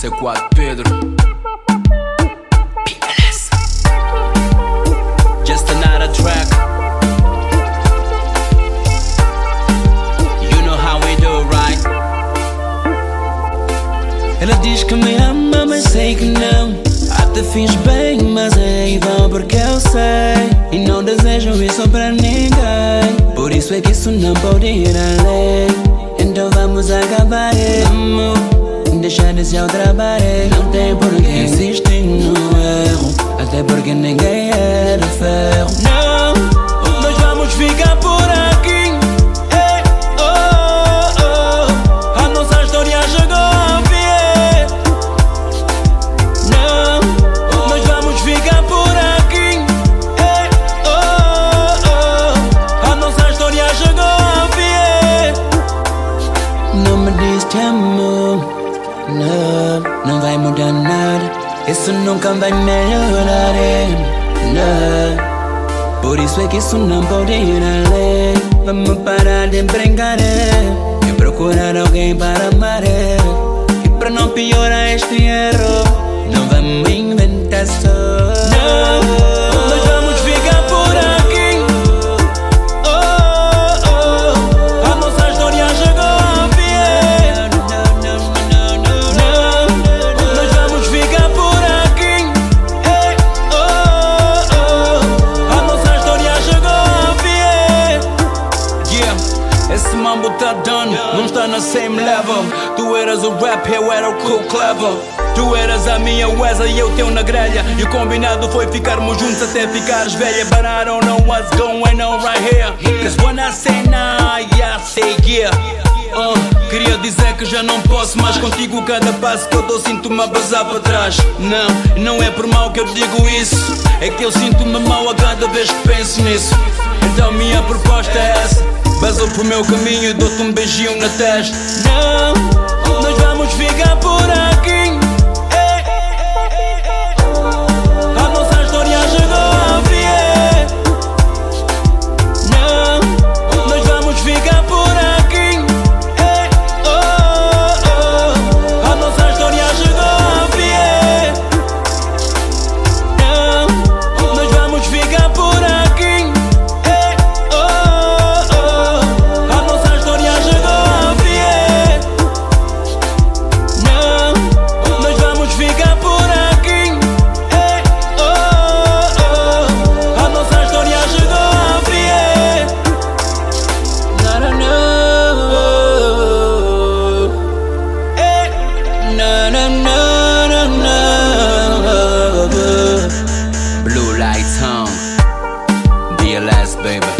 C4 Pedro. Just another track. You know how we do, right? Ela diz que me ama, mas sei que não. Até fiz bem, mas é vão porque eu sei. E não desejo isso pra ninguém. Por isso é que isso não pode ir além. Então vamos acabar. Vamos deixar de se trabalho. Não tem por que insistir no erro. Até porque ninguém é de ferro. Isso nunca vai melhorar, eh, não. Por isso é que isso não pode ir além. Vamos parar de brincar eh, e procurar alguém para amar. eh. E para não piorar este erro, não vamos mambo tá done, não está na same level. Tu eras o rap, eu era o cool clever. Tu eras a minha Wesley e eu teu na grelha. E o combinado foi ficarmos juntos até ficares velha. But I don't know what's going on right here. Cause when I say nah, yeah, say yeah. Uh, queria dizer que já não posso mais contigo. Cada passo que eu dou sinto-me a bazar para trás. Não, não é por mal que eu digo isso. É que eu sinto-me mal a cada vez que penso nisso. Então minha proposta é essa. Basou pro meu caminho e dou-te um beijinho na testa. Não, nós vamos ficar por aqui. Blue lights on. Baby.